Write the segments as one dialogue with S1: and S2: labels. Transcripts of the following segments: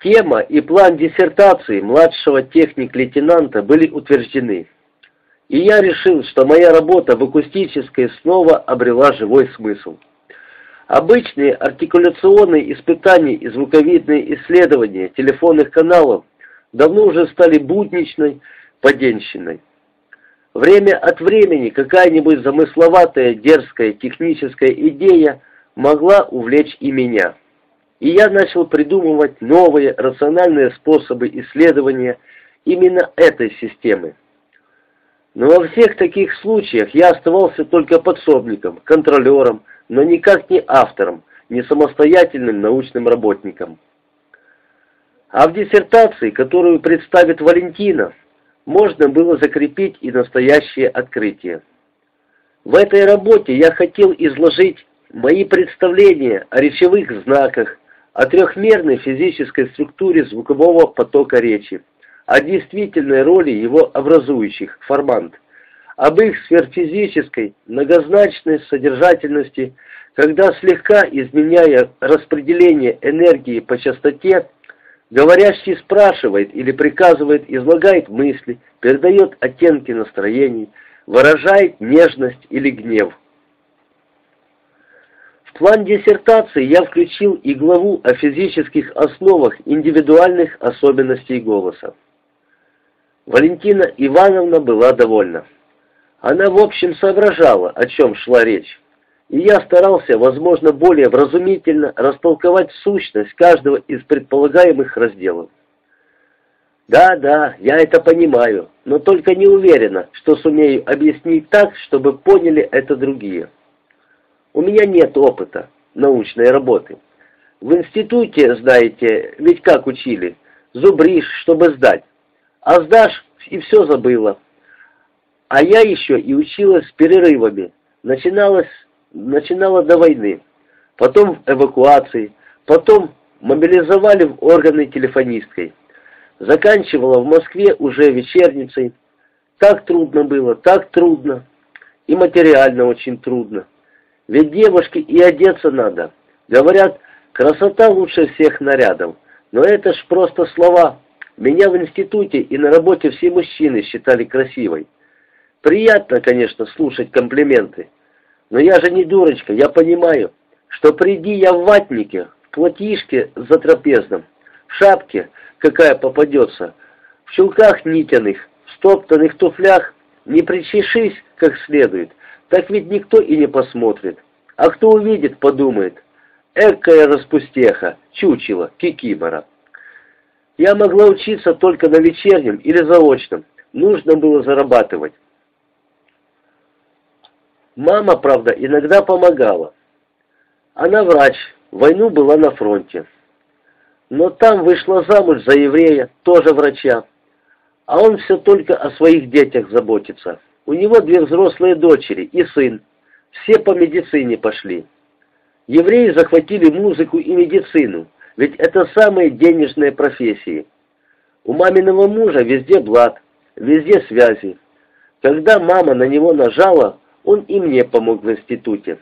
S1: Тема и план диссертации младшего техник-лейтенанта были утверждены. И я решил, что моя работа в акустической снова обрела живой смысл. Обычные артикуляционные испытания и звуковидные исследования телефонных каналов давно уже стали будничной поденщиной. Время от времени какая-нибудь замысловатая, дерзкая техническая идея могла увлечь и меня. И я начал придумывать новые рациональные способы исследования именно этой системы. Но во всех таких случаях я оставался только подсобником, контролером, но никак не автором, не самостоятельным научным работником. А в диссертации, которую представит Валентина, можно было закрепить и настоящее открытие. В этой работе я хотел изложить мои представления о речевых знаках, о трехмерной физической структуре звукового потока речи, о действительной роли его образующих, формант, об их сверхфизической, многозначной содержательности, когда слегка изменяя распределение энергии по частоте, говорящий спрашивает или приказывает, излагает мысли, передает оттенки настроений, выражает нежность или гнев план диссертации я включил и главу о физических основах индивидуальных особенностей голоса. Валентина Ивановна была довольна. Она, в общем, соображала, о чем шла речь, и я старался, возможно, более вразумительно растолковать сущность каждого из предполагаемых разделов. Да, да, я это понимаю, но только не уверена, что сумею объяснить так, чтобы поняли это другие. У меня нет опыта научной работы. В институте, знаете, ведь как учили, зубришь, чтобы сдать. А сдашь, и все забыла. А я еще и училась с перерывами. Начиналась, начинала до войны. Потом в эвакуации. Потом мобилизовали в органы телефонисткой. Заканчивала в Москве уже вечерницей. Так трудно было, так трудно. И материально очень трудно. Ведь девушке и одеться надо. Говорят, красота лучше всех нарядов. Но это ж просто слова. Меня в институте и на работе все мужчины считали красивой. Приятно, конечно, слушать комплименты. Но я же не дурочка, я понимаю, что приди я в ватнике, в платьишке затрапезном, в шапке, какая попадется, в чулках нитяных, в стоптанных туфлях, не причешись как следует, так ведь никто и не посмотрит. А кто увидит, подумает, экая распустеха, чучело, кикимора. Я могла учиться только на вечернем или заочном, нужно было зарабатывать. Мама, правда, иногда помогала. Она врач, войну была на фронте. Но там вышла замуж за еврея, тоже врача. А он все только о своих детях заботится. У него две взрослые дочери и сын. Все по медицине пошли. Евреи захватили музыку и медицину, ведь это самые денежные профессии. У маминого мужа везде блат, везде связи. Когда мама на него нажала, он и мне помог в институте.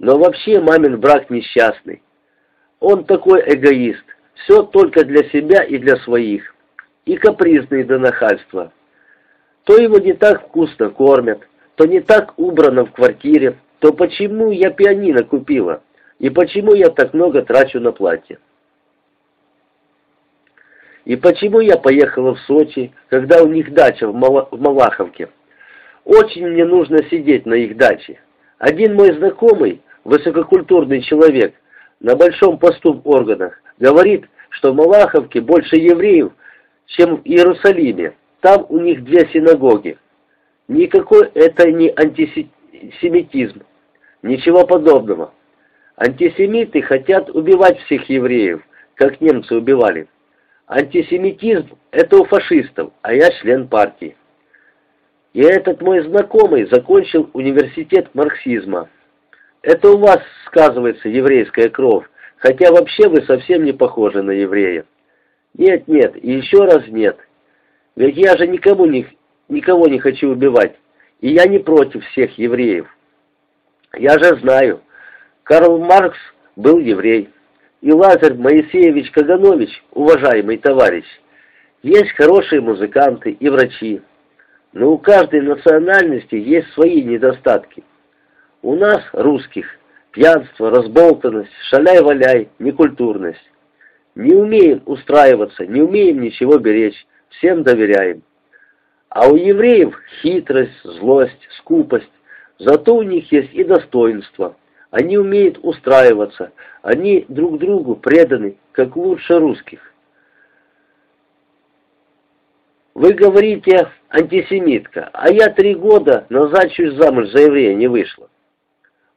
S1: Но вообще мамин брак несчастный. Он такой эгоист, все только для себя и для своих. И капризный до нахальства. То его не так вкусно кормят, то не так убрано в квартире, то почему я пианино купила, и почему я так много трачу на платье. И почему я поехала в Сочи, когда у них дача в, Мала в Малаховке. Очень мне нужно сидеть на их даче. Один мой знакомый, высококультурный человек, на большом посту в органах, говорит, что в Малаховке больше евреев, чем в Иерусалиме. Там у них две синагоги. Никакой это не антисемитизм. Ничего подобного. Антисемиты хотят убивать всех евреев, как немцы убивали. Антисемитизм – это у фашистов, а я член партии. И этот мой знакомый закончил университет марксизма. Это у вас сказывается еврейская кровь, хотя вообще вы совсем не похожи на еврея. Нет, нет, и еще раз нет. Ведь я же никому не, никого не хочу убивать, и я не против всех евреев. Я же знаю, Карл Маркс был еврей. и Лазарь Моисеевич Каганович, уважаемый товарищ, есть хорошие музыканты и врачи, но у каждой национальности есть свои недостатки. У нас, русских, пьянство, разболтанность, шаляй-валяй, некультурность. Не умеем устраиваться, не умеем ничего беречь, всем доверяем. А у евреев хитрость, злость, скупость, зато у них есть и достоинство. Они умеют устраиваться, они друг другу преданы, как лучше русских. Вы говорите антисемитка, а я три года назад чуть замуж за еврея не вышла.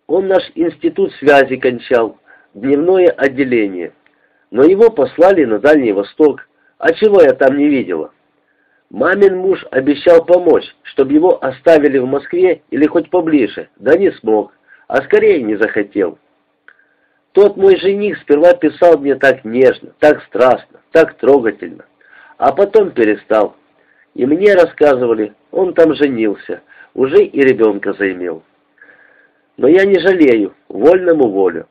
S1: Он наш институт связи кончал, дневное отделение. Но его послали на Дальний Восток. А чего я там не видела? Мамин муж обещал помочь, чтобы его оставили в Москве или хоть поближе, да не смог, а скорее не захотел. Тот мой жених сперва писал мне так нежно, так страстно, так трогательно, а потом перестал. И мне рассказывали, он там женился, уже и ребенка заимел. Но я не жалею, вольному волю.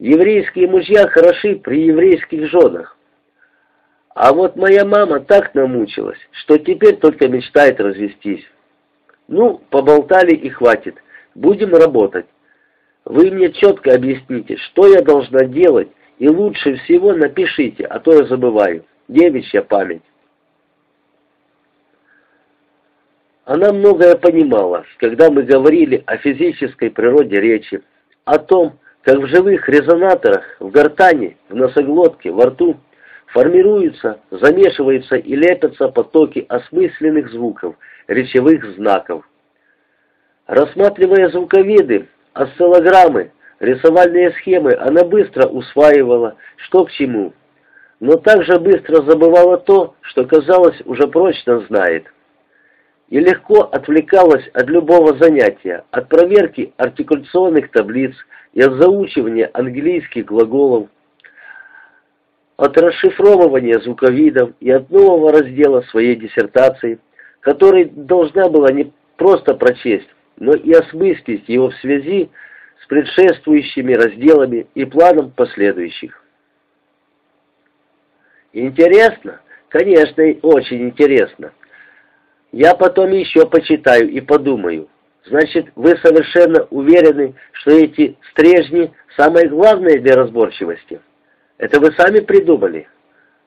S1: Еврейские мужья хороши при еврейских женах. А вот моя мама так намучилась, что теперь только мечтает развестись. Ну, поболтали и хватит. Будем работать. Вы мне четко объясните, что я должна делать, и лучше всего напишите, а то я забываю. Девичья память. Она многое понимала, когда мы говорили о физической природе речи, о том, как в живых резонаторах, в гортани, в носоглотке, во рту формируются, замешиваются и лепятся потоки осмысленных звуков, речевых знаков. Рассматривая звуковеды, осциллограммы, рисовальные схемы, она быстро усваивала, что к чему, но также быстро забывала то, что, казалось, уже прочно знает и легко отвлекалась от любого занятия, от проверки артикуляционных таблиц и от заучивания английских глаголов, от расшифровывания звуковидов и от нового раздела своей диссертации, который должна была не просто прочесть, но и осмыслить его в связи с предшествующими разделами и планом последующих. Интересно? Конечно, очень интересно. Я потом еще почитаю и подумаю. Значит, вы совершенно уверены, что эти стрежни самое главное для разборчивости? Это вы сами придумали?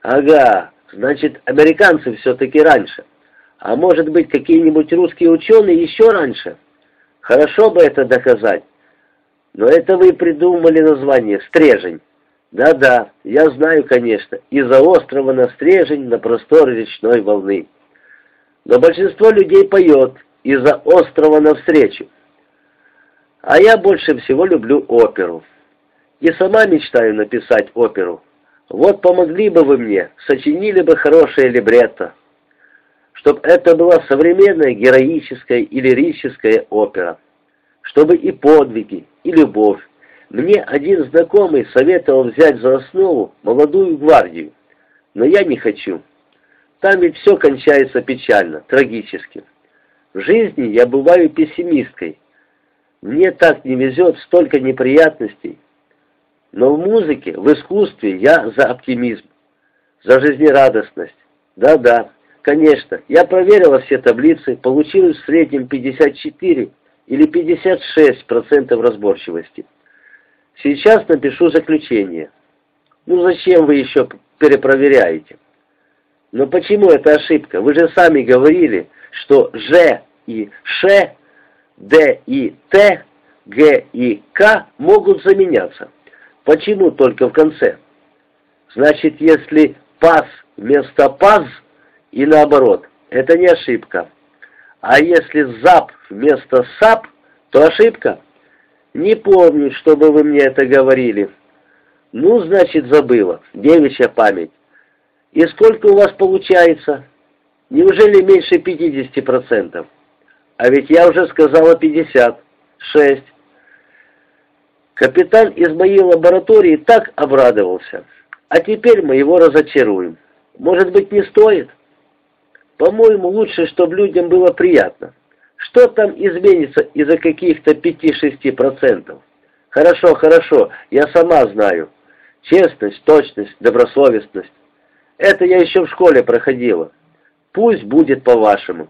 S1: Ага, значит, американцы все-таки раньше. А может быть, какие-нибудь русские ученые еще раньше? Хорошо бы это доказать. Но это вы придумали название «Стрежень». Да-да, я знаю, конечно, из-за острова на Стрежень на просторы речной волны но большинство людей поет из-за острова навстречу. А я больше всего люблю оперу. И сама мечтаю написать оперу. Вот помогли бы вы мне, сочинили бы хорошее либретто. Чтобы это была современная героическая и лирическая опера. Чтобы и подвиги, и любовь. Мне один знакомый советовал взять за основу молодую гвардию, но я не хочу. Там ведь все кончается печально, трагически. В жизни я бываю пессимисткой. Мне так не везет, столько неприятностей. Но в музыке, в искусстве я за оптимизм, за жизнерадостность. Да-да, конечно, я проверила все таблицы, получилось в среднем 54 или 56% разборчивости. Сейчас напишу заключение. Ну зачем вы еще перепроверяете? Но почему это ошибка? Вы же сами говорили, что Ж и Ш, Д и Т, Г и К могут заменяться. Почему только в конце? Значит, если пас вместо паз и наоборот, это не ошибка. А если зап вместо сап, то ошибка. Не помню, чтобы вы мне это говорили. Ну, значит, забыла. Девичья память. И сколько у вас получается? Неужели меньше 50%? А ведь я уже сказала 50. 6. Капитан из моей лаборатории так обрадовался. А теперь мы его разочаруем. Может быть, не стоит? По-моему, лучше, чтобы людям было приятно. Что там изменится из-за каких-то 5-6%? Хорошо, хорошо, я сама знаю. Честность, точность, добросовестность. Это я еще в школе проходила. Пусть будет по-вашему.